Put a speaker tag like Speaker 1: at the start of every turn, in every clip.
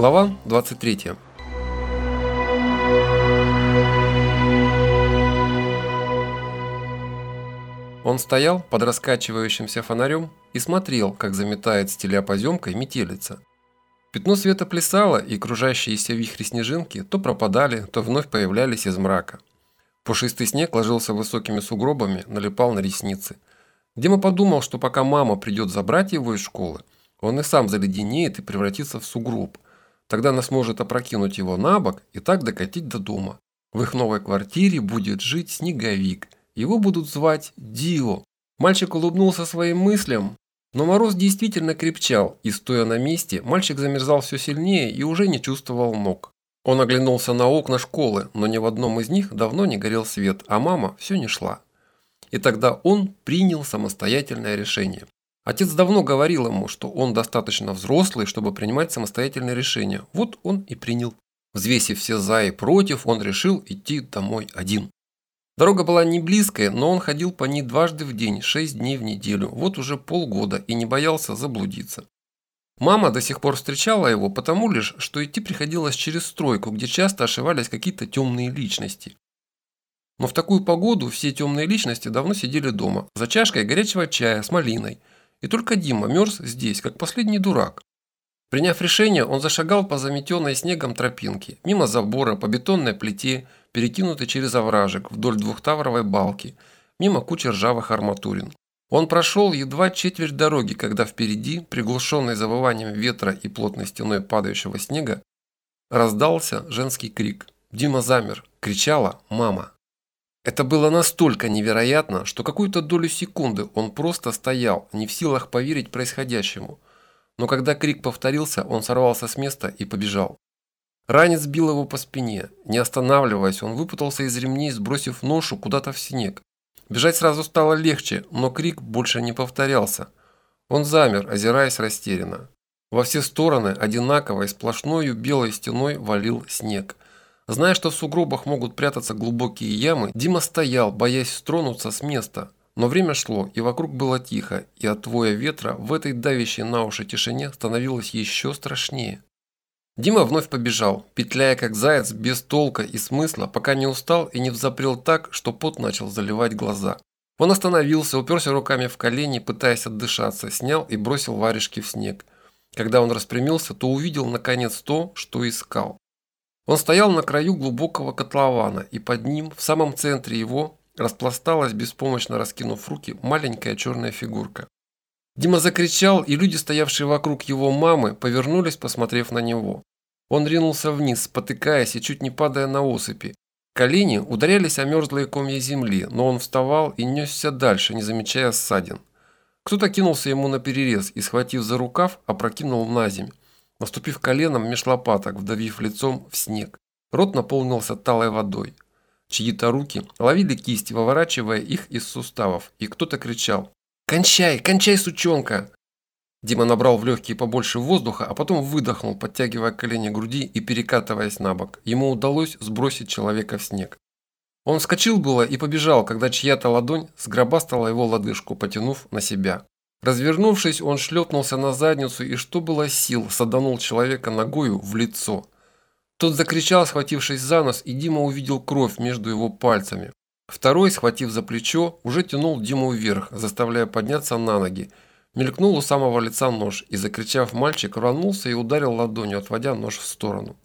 Speaker 1: Глава 23. Он стоял под раскачивающимся фонарем и смотрел, как заметает стиля поземкой метелица. Пятно света плясало, и кружащиеся вихри снежинки то пропадали, то вновь появлялись из мрака. Пушистый снег ложился высокими сугробами, налипал на ресницы. Дима подумал, что пока мама придет забрать его из школы, он и сам заледенеет и превратится в сугроб. Тогда она сможет опрокинуть его на бок и так докатить до дома. В их новой квартире будет жить снеговик. Его будут звать Дио. Мальчик улыбнулся своим мыслям, но мороз действительно крепчал, и стоя на месте, мальчик замерзал все сильнее и уже не чувствовал ног. Он оглянулся на окна школы, но ни в одном из них давно не горел свет, а мама все не шла. И тогда он принял самостоятельное решение. Отец давно говорил ему, что он достаточно взрослый, чтобы принимать самостоятельные решения. Вот он и принял. Взвесив все за и против, он решил идти домой один. Дорога была не близкая, но он ходил по ней дважды в день, шесть дней в неделю, вот уже полгода и не боялся заблудиться. Мама до сих пор встречала его, потому лишь, что идти приходилось через стройку, где часто ошивались какие-то темные личности. Но в такую погоду все темные личности давно сидели дома, за чашкой горячего чая с малиной. И только Дима мерз здесь, как последний дурак. Приняв решение, он зашагал по заметенной снегом тропинке, мимо забора, по бетонной плите, перекинутой через овражек, вдоль двухтавровой балки, мимо кучи ржавых арматурин. Он прошел едва четверть дороги, когда впереди, приглушенный завыванием ветра и плотной стеной падающего снега, раздался женский крик. Дима замер, кричала «Мама!». Это было настолько невероятно, что какую-то долю секунды он просто стоял, не в силах поверить происходящему – но когда крик повторился, он сорвался с места и побежал. Ранец бил его по спине. Не останавливаясь, он выпутался из ремней, сбросив ношу куда-то в снег. Бежать сразу стало легче, но крик больше не повторялся. Он замер, озираясь растерянно. Во все стороны одинаковой сплошной белой стеной валил снег. Зная, что в сугробах могут прятаться глубокие ямы, Дима стоял, боясь стронуться с места. Но время шло, и вокруг было тихо, и от твоя ветра в этой давящей на уши тишине становилось еще страшнее. Дима вновь побежал, петляя как заяц, без толка и смысла, пока не устал и не взапрел так, что пот начал заливать глаза. Он остановился, уперся руками в колени, пытаясь отдышаться, снял и бросил варежки в снег. Когда он распрямился, то увидел наконец то, что искал. Он стоял на краю глубокого котлована, и под ним, в самом центре его, распласталась, беспомощно раскинув руки, маленькая черная фигурка. Дима закричал, и люди, стоявшие вокруг его мамы, повернулись, посмотрев на него. Он ринулся вниз, спотыкаясь и чуть не падая на осыпи. Колени ударялись о мерзлые комья земли, но он вставал и несся дальше, не замечая ссадин. Кто-то кинулся ему на перерез и, схватив за рукав, опрокинул на земь, наступив коленом меж лопаток, вдавив лицом в снег. Рот наполнился талой водой. Чьи-то руки ловили кисти, выворачивая их из суставов, и кто-то кричал «Кончай! Кончай, сучонка!» Дима набрал в легкие побольше воздуха, а потом выдохнул, подтягивая колени груди и перекатываясь на бок. Ему удалось сбросить человека в снег. Он вскочил было и побежал, когда чья-то ладонь сгробастала его лодыжку, потянув на себя. Развернувшись, он шлепнулся на задницу и, что было сил, саданул человека ногою в лицо – тот закричал, схватившись за нос, и Дима увидел кровь между его пальцами. Второй, схватив за плечо, уже тянул Диму вверх, заставляя подняться на ноги. Мелькнул у самого лица нож, и, закричав, мальчик рванулся и ударил ладонью, отводя нож в сторону.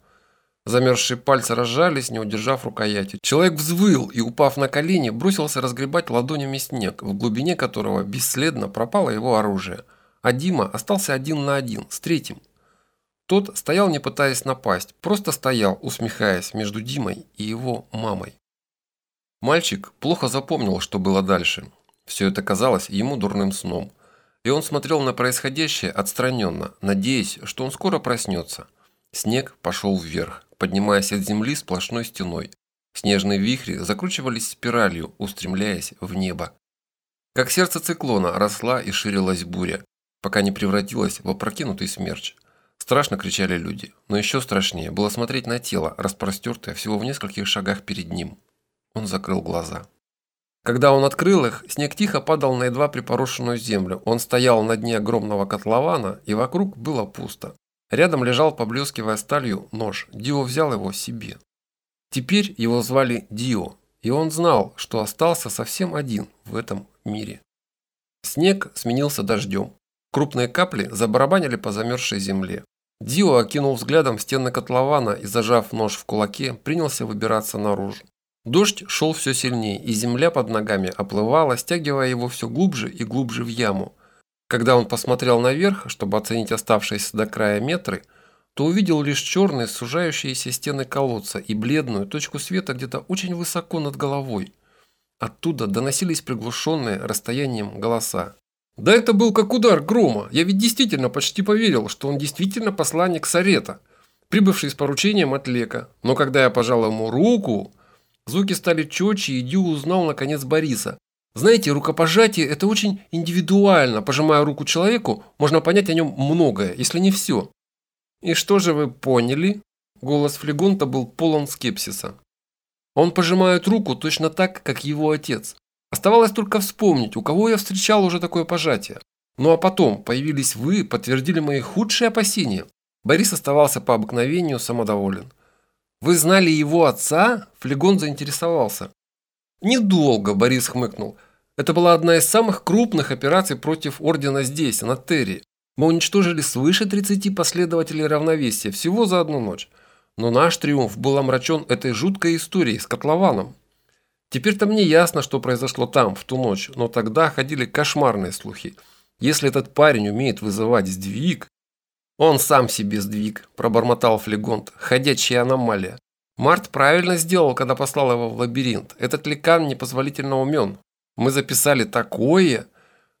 Speaker 1: Замерзшие пальцы разжались, не удержав рукояти. Человек взвыл и, упав на колени, бросился разгребать ладонями снег, в глубине которого бесследно пропало его оружие. А Дима остался один на один, с третьим. Тот стоял, не пытаясь напасть, просто стоял, усмехаясь между Димой и его мамой. Мальчик плохо запомнил, что было дальше. Все это казалось ему дурным сном. И он смотрел на происходящее отстраненно, надеясь, что он скоро проснется. Снег пошел вверх, поднимаясь от земли сплошной стеной. Снежные вихри закручивались спиралью, устремляясь в небо. Как сердце циклона росла и ширилась буря, пока не превратилась в опрокинутый смерч – Страшно кричали люди, но еще страшнее было смотреть на тело, распростертое всего в нескольких шагах перед ним. Он закрыл глаза. Когда он открыл их, снег тихо падал на едва припорошенную землю. Он стоял на дне огромного котлована, и вокруг было пусто. Рядом лежал, поблескивая сталью, нож. Дио взял его себе. Теперь его звали Дио, и он знал, что остался совсем один в этом мире. Снег сменился дождем. Крупные капли забарабанили по замерзшей земле. Дио окинул взглядом стены котлована и, зажав нож в кулаке, принялся выбираться наружу. Дождь шел все сильнее, и земля под ногами оплывала, стягивая его все глубже и глубже в яму. Когда он посмотрел наверх, чтобы оценить оставшиеся до края метры, то увидел лишь черные сужающиеся стены колодца и бледную точку света где-то очень высоко над головой. Оттуда доносились приглушенные расстоянием голоса. Да это был как удар грома. Я ведь действительно почти поверил, что он действительно посланник Сарета, прибывший с поручением от Лека. Но когда я пожал ему руку, звуки стали четче, и Дю узнал наконец Бориса. Знаете, рукопожатие – это очень индивидуально. Пожимая руку человеку, можно понять о нем многое, если не все. «И что же вы поняли?» Голос Флегонта был полон скепсиса. «Он пожимает руку точно так, как его отец. Оставалось только вспомнить, у кого я встречал уже такое пожатие. Ну а потом появились вы, подтвердили мои худшие опасения. Борис оставался по обыкновению самодоволен. «Вы знали его отца?» Флегон заинтересовался. «Недолго», – Борис хмыкнул. «Это была одна из самых крупных операций против Ордена здесь, на Терри. Мы уничтожили свыше 30 последователей равновесия всего за одну ночь. Но наш триумф был омрачен этой жуткой историей с котлованом. Теперь-то мне ясно, что произошло там, в ту ночь, но тогда ходили кошмарные слухи. Если этот парень умеет вызывать сдвиг... Он сам себе сдвиг, пробормотал Флегонт, ходячая аномалия. Март правильно сделал, когда послал его в лабиринт. Этот ликан непозволительно умен. Мы записали такое.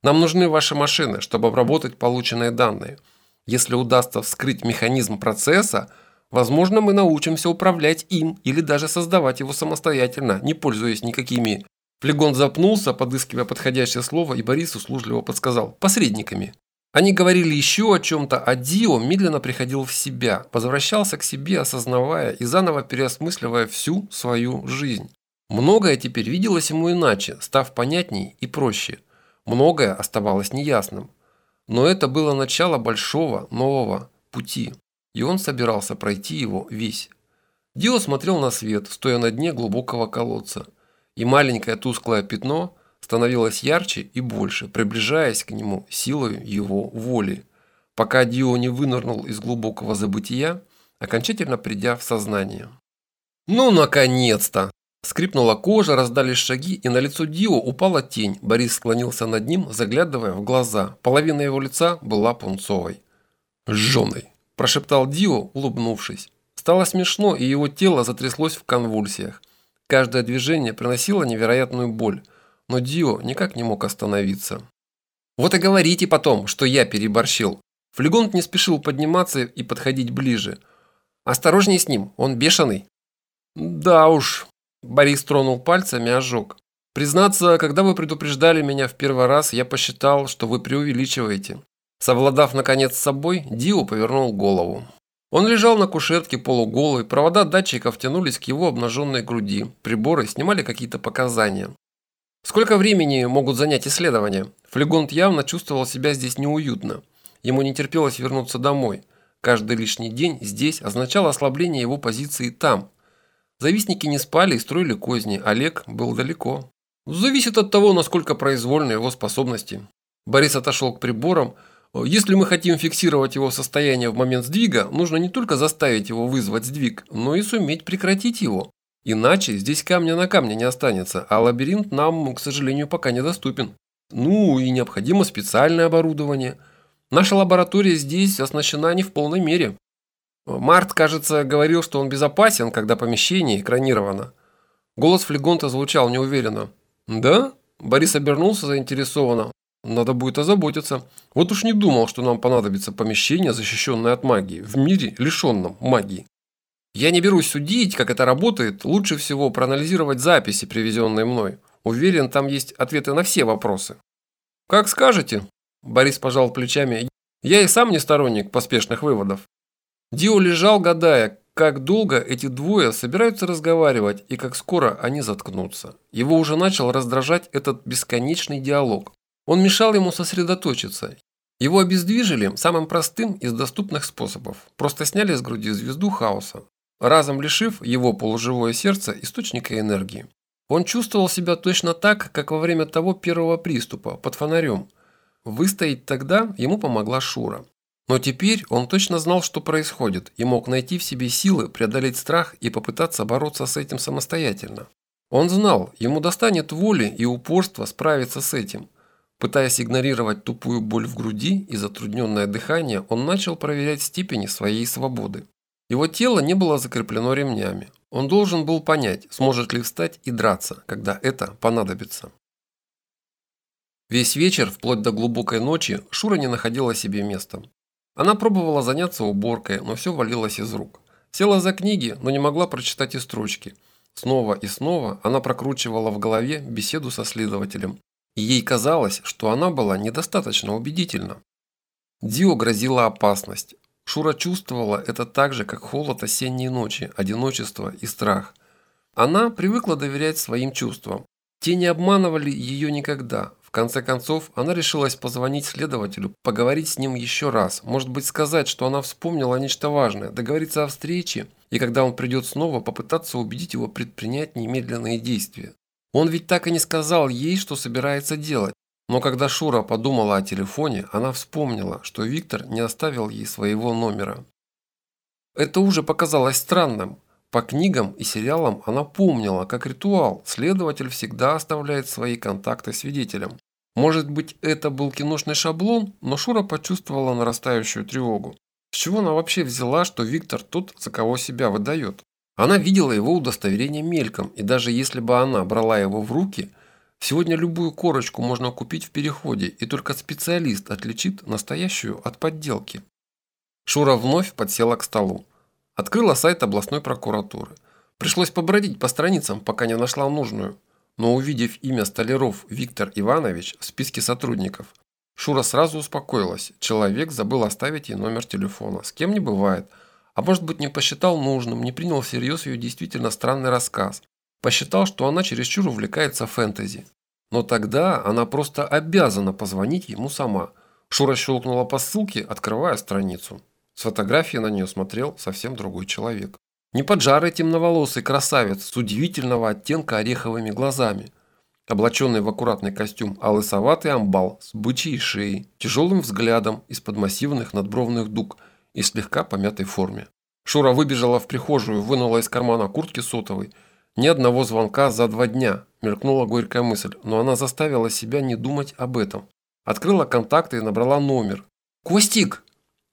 Speaker 1: Нам нужны ваши машины, чтобы обработать полученные данные. Если удастся вскрыть механизм процесса, Возможно, мы научимся управлять им или даже создавать его самостоятельно, не пользуясь никакими. Флегон запнулся, подыскивая подходящее слово, и Борис услужливо подсказал – посредниками. Они говорили еще о чем-то, а Дио медленно приходил в себя, возвращался к себе, осознавая и заново переосмысливая всю свою жизнь. Многое теперь виделось ему иначе, став понятней и проще. Многое оставалось неясным. Но это было начало большого, нового пути и он собирался пройти его весь. Дио смотрел на свет, стоя на дне глубокого колодца, и маленькое тусклое пятно становилось ярче и больше, приближаясь к нему силой его воли, пока Дио не вынырнул из глубокого забытия, окончательно придя в сознание. «Ну, наконец-то!» Скрипнула кожа, раздались шаги, и на лицо Дио упала тень. Борис склонился над ним, заглядывая в глаза. Половина его лица была пунцовой. «Жженой!» прошептал Дио, улыбнувшись. Стало смешно, и его тело затряслось в конвульсиях. Каждое движение приносило невероятную боль, но Дио никак не мог остановиться. «Вот и говорите потом, что я переборщил». Флегонт не спешил подниматься и подходить ближе. «Осторожней с ним, он бешеный». «Да уж», – Борис тронул пальцами ожог. «Признаться, когда вы предупреждали меня в первый раз, я посчитал, что вы преувеличиваете. Совладав наконец с собой, Дио повернул голову. Он лежал на кушетке полуголый, провода датчиков тянулись к его обнаженной груди, приборы снимали какие-то показания. Сколько времени могут занять исследования? Флегонт явно чувствовал себя здесь неуютно. Ему не терпелось вернуться домой. Каждый лишний день здесь означал ослабление его позиции там. Завистники не спали и строили козни, Олег был далеко. Зависит от того, насколько произвольны его способности. Борис отошел к приборам, если мы хотим фиксировать его состояние в момент сдвига, нужно не только заставить его вызвать сдвиг, но и суметь прекратить его. Иначе здесь камня на камне не останется, а лабиринт нам, к сожалению, пока недоступен. Ну и необходимо специальное оборудование. Наша лаборатория здесь оснащена не в полной мере. Март, кажется, говорил, что он безопасен, когда помещение экранировано. Голос флегонта звучал неуверенно. «Да?» Борис обернулся заинтересованно. Надо будет озаботиться. Вот уж не думал, что нам понадобится помещение, защищенное от магии, в мире, лишенном магии. Я не берусь судить, как это работает. Лучше всего проанализировать записи, привезенные мной. Уверен, там есть ответы на все вопросы. Как скажете, Борис пожал плечами. Я и сам не сторонник поспешных выводов. Дио лежал, гадая, как долго эти двое собираются разговаривать и как скоро они заткнутся. Его уже начал раздражать этот бесконечный диалог. Он мешал ему сосредоточиться. Его обездвижили самым простым из доступных способов. Просто сняли с груди звезду хаоса, разом лишив его полуживое сердце источника энергии. Он чувствовал себя точно так, как во время того первого приступа, под фонарем. Выстоять тогда ему помогла Шура. Но теперь он точно знал, что происходит, и мог найти в себе силы преодолеть страх и попытаться бороться с этим самостоятельно. Он знал, ему достанет воли и упорства справиться с этим – Пытаясь игнорировать тупую боль в груди и затрудненное дыхание, он начал проверять степени своей свободы. Его тело не было закреплено ремнями. Он должен был понять, сможет ли встать и драться, когда это понадобится. Весь вечер, вплоть до глубокой ночи, Шура не находила себе места. Она пробовала заняться уборкой, но все валилось из рук. Села за книги, но не могла прочитать и строчки. Снова и снова она прокручивала в голове беседу со следователем, и ей казалось, что она была недостаточно убедительна. Дио грозила опасность. Шура чувствовала это так же, как холод осенней ночи, одиночество и страх. Она привыкла доверять своим чувствам. Те не обманывали ее никогда. Конце концов, она решилась позвонить следователю, поговорить с ним еще раз, может быть сказать, что она вспомнила нечто важное, договориться о встрече, и когда он придет снова, попытаться убедить его предпринять немедленные действия. Он ведь так и не сказал ей, что собирается делать. Но когда Шура подумала о телефоне, она вспомнила, что Виктор не оставил ей своего номера. Это уже показалось странным. По книгам и сериалам она помнила, как ритуал, следователь всегда оставляет свои контакты свидетелям. Может быть, это был киношный шаблон, но Шура почувствовала нарастающую тревогу. С чего она вообще взяла, что Виктор тот, за кого себя выдает? Она видела его удостоверение мельком, и даже если бы она брала его в руки, сегодня любую корочку можно купить в переходе, и только специалист отличит настоящую от подделки. Шура вновь подсела к столу. Открыла сайт областной прокуратуры. Пришлось побродить по страницам, пока не нашла нужную. Но увидев имя Столяров Виктор Иванович в списке сотрудников, Шура сразу успокоилась. Человек забыл оставить ей номер телефона. С кем не бывает – а может быть не посчитал нужным, не принял всерьез ее действительно странный рассказ. Посчитал, что она чересчур увлекается фэнтези. Но тогда она просто обязана позвонить ему сама. Шура щелкнула по ссылке, открывая страницу. С фотографии на нее смотрел совсем другой человек. Не поджарый темноволосый красавец с удивительного оттенка ореховыми глазами. Облаченный в аккуратный костюм, а амбал с бычьей шеей, тяжелым взглядом из-под массивных надбровных дуг – и слегка помятой форме. Шура выбежала в прихожую, вынула из кармана куртки сотовой. Ни одного звонка за два дня, мелькнула горькая мысль, но она заставила себя не думать об этом. Открыла контакты и набрала номер. «Костик!»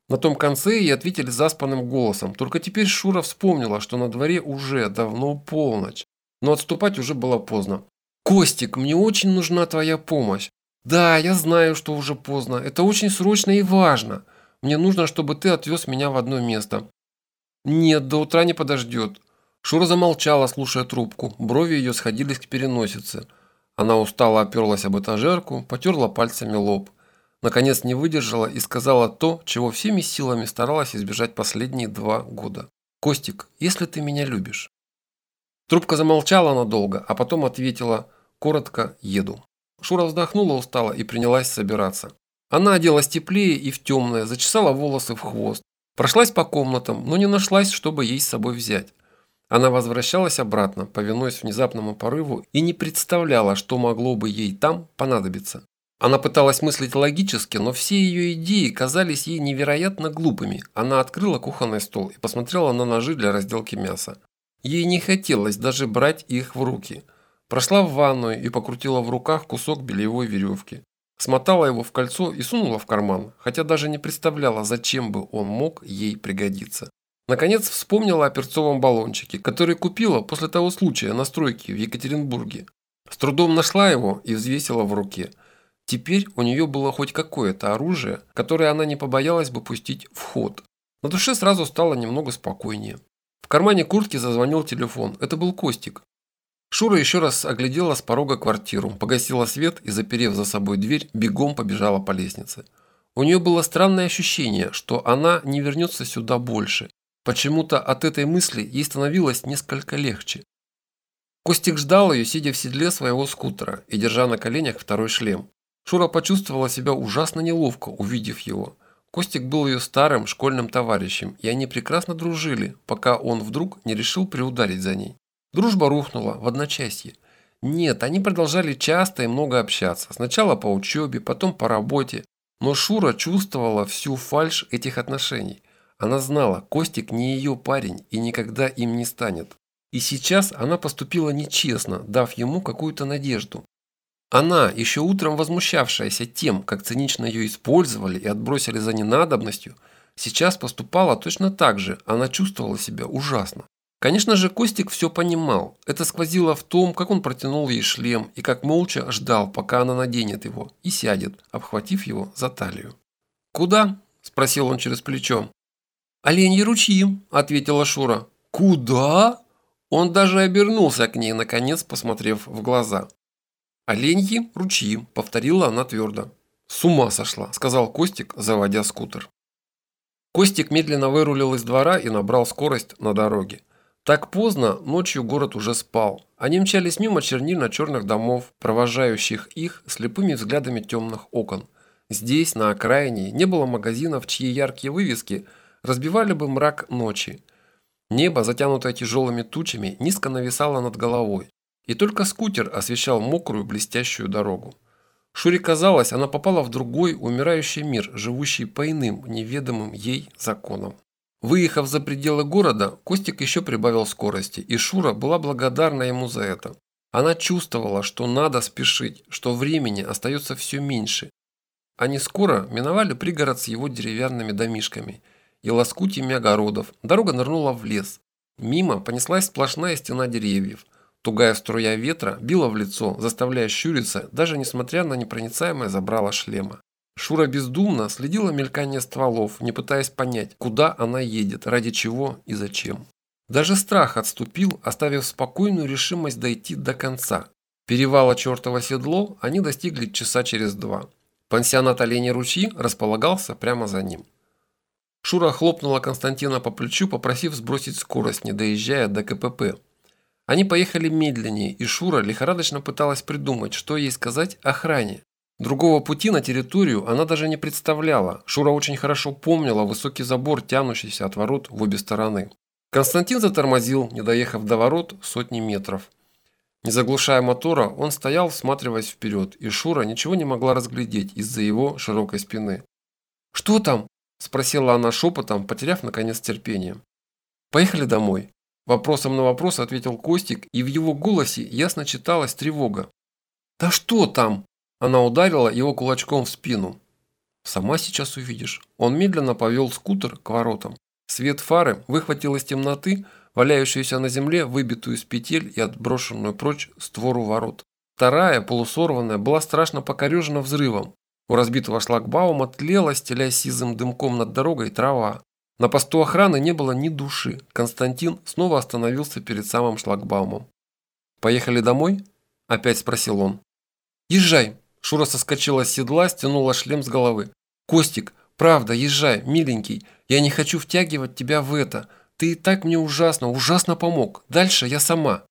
Speaker 1: На том конце ей ответили заспанным голосом. Только теперь Шура вспомнила, что на дворе уже давно полночь. Но отступать уже было поздно. «Костик, мне очень нужна твоя помощь. Да, я знаю, что уже поздно. Это очень срочно и важно. Мне нужно, чтобы ты отвез меня в одно место». «Нет, до утра не подождет». Шура замолчала, слушая трубку. Брови ее сходились к переносице. Она устало оперлась об этажерку, потерла пальцами лоб. Наконец не выдержала и сказала то, чего всеми силами старалась избежать последние два года. «Костик, если ты меня любишь». Трубка замолчала надолго, а потом ответила коротко «еду». Шура вздохнула устало и принялась собираться. Она оделась теплее и в темное, зачесала волосы в хвост. Прошлась по комнатам, но не нашлась, чтобы ей с собой взять. Она возвращалась обратно, повинуясь внезапному порыву, и не представляла, что могло бы ей там понадобиться. Она пыталась мыслить логически, но все ее идеи казались ей невероятно глупыми. Она открыла кухонный стол и посмотрела на ножи для разделки мяса. Ей не хотелось даже брать их в руки. Прошла в ванную и покрутила в руках кусок бельевой веревки. Смотала его в кольцо и сунула в карман, хотя даже не представляла, зачем бы он мог ей пригодиться. Наконец вспомнила о перцовом баллончике, который купила после того случая на стройке в Екатеринбурге. С трудом нашла его и взвесила в руке. Теперь у нее было хоть какое-то оружие, которое она не побоялась бы пустить в ход. На душе сразу стало немного спокойнее. В кармане куртки зазвонил телефон. Это был Костик. Шура еще раз оглядела с порога квартиру, погасила свет и, заперев за собой дверь, бегом побежала по лестнице. У нее было странное ощущение, что она не вернется сюда больше. Почему-то от этой мысли ей становилось несколько легче. Костик ждал ее, сидя в седле своего скутера и держа на коленях второй шлем. Шура почувствовала себя ужасно неловко, увидев его. Костик был ее старым школьным товарищем, и они прекрасно дружили, пока он вдруг не решил приударить за ней. Дружба рухнула в одночасье. Нет, они продолжали часто и много общаться. Сначала по учебе, потом по работе. Но Шура чувствовала всю фальшь этих отношений. Она знала, Костик не ее парень и никогда им не станет. И сейчас она поступила нечестно, дав ему какую-то надежду. Она, еще утром возмущавшаяся тем, как цинично ее использовали и отбросили за ненадобностью, сейчас поступала точно так же, она чувствовала себя ужасно. Конечно же, Костик все понимал. Это сквозило в том, как он протянул ей шлем и как молча ждал, пока она наденет его и сядет, обхватив его за талию. «Куда?» – спросил он через плечо. «Оленьи ручьи», – ответила Шура. «Куда?» Он даже обернулся к ней, наконец посмотрев в глаза. «Оленьи ручьи», – повторила она твердо. «С ума сошла», – сказал Костик, заводя скутер. Костик медленно вырулил из двора и набрал скорость на дороге. Так поздно ночью город уже спал. Они мчались мимо чернильно-черных домов, провожающих их слепыми взглядами темных окон. Здесь, на окраине, не было магазинов, чьи яркие вывески разбивали бы мрак ночи. Небо, затянутое тяжелыми тучами, низко нависало над головой. И только скутер освещал мокрую блестящую дорогу. Шуре казалось, она попала в другой, умирающий мир, живущий по иным, неведомым ей законам. Выехав за пределы города, Костик еще прибавил скорости, и Шура была благодарна ему за это. Она чувствовала, что надо спешить, что времени остается все меньше. Они скоро миновали пригород с его деревянными домишками и лоскутьями огородов. Дорога нырнула в лес. Мимо понеслась сплошная стена деревьев. Тугая струя ветра била в лицо, заставляя щуриться, даже несмотря на непроницаемое забрало шлема. Шура бездумно следила мелькание стволов, не пытаясь понять, куда она едет, ради чего и зачем. Даже страх отступил, оставив спокойную решимость дойти до конца. Перевала чертово седло они достигли часа через два. Пансионат Оленей ручьи располагался прямо за ним. Шура хлопнула Константина по плечу, попросив сбросить скорость, не доезжая до КПП. Они поехали медленнее, и Шура лихорадочно пыталась придумать, что ей сказать охране. Другого пути на территорию она даже не представляла. Шура очень хорошо помнила высокий забор, тянущийся от ворот в обе стороны. Константин затормозил, не доехав до ворот сотни метров. Не заглушая мотора, он стоял, всматриваясь вперед, и Шура ничего не могла разглядеть из-за его широкой спины. «Что там?» – спросила она шепотом, потеряв наконец терпение. «Поехали домой». Вопросом на вопрос ответил Костик, и в его голосе ясно читалась тревога. «Да что там?» Она ударила его кулачком в спину. «Сама сейчас увидишь». Он медленно повел скутер к воротам. Свет фары выхватил из темноты валяющуюся на земле, выбитую из петель и отброшенную прочь створу ворот. Вторая, полусорванная, была страшно покорежена взрывом. У разбитого шлагбаума тлела, стелясь сизым дымком над дорогой, трава. На посту охраны не было ни души. Константин снова остановился перед самым шлагбаумом. «Поехали домой?» – опять спросил он. «Езжай!» Шура соскочила с седла, стянула шлем с головы. «Костик, правда, езжай, миленький. Я не хочу втягивать тебя в это. Ты и так мне ужасно, ужасно помог. Дальше я сама».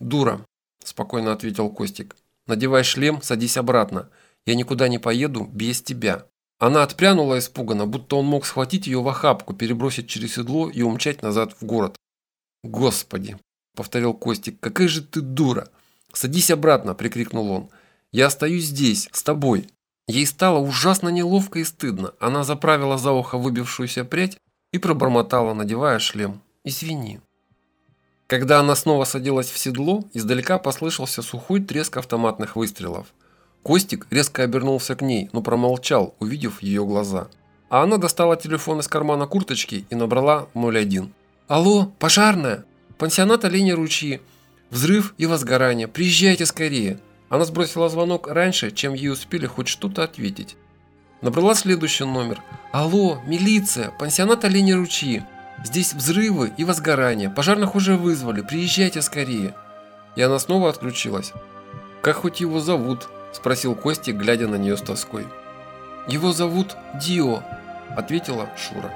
Speaker 1: «Дура», – спокойно ответил Костик. «Надевай шлем, садись обратно. Я никуда не поеду без тебя». Она отпрянула испуганно, будто он мог схватить ее в охапку, перебросить через седло и умчать назад в город. «Господи!» – повторил Костик. «Какая же ты дура!» «Садись обратно!» – прикрикнул он. Я остаюсь здесь, с тобой». Ей стало ужасно неловко и стыдно. Она заправила за ухо выбившуюся прядь и пробормотала, надевая шлем. «Извини». Когда она снова садилась в седло, издалека послышался сухой треск автоматных выстрелов. Костик резко обернулся к ней, но промолчал, увидев ее глаза. А она достала телефон из кармана курточки и набрала 01. «Алло, пожарная! Пансионат Оленя Ручьи! Взрыв и возгорание! Приезжайте скорее!» Она сбросила звонок раньше, чем ей успели хоть что-то ответить. Набрала следующий номер. «Алло, милиция, пансионат Олени Ручьи. Здесь взрывы и возгорания. Пожарных уже вызвали. Приезжайте скорее». И она снова отключилась. «Как хоть его зовут?» – спросил Костик, глядя на нее с тоской. «Его зовут Дио», – ответила Шура.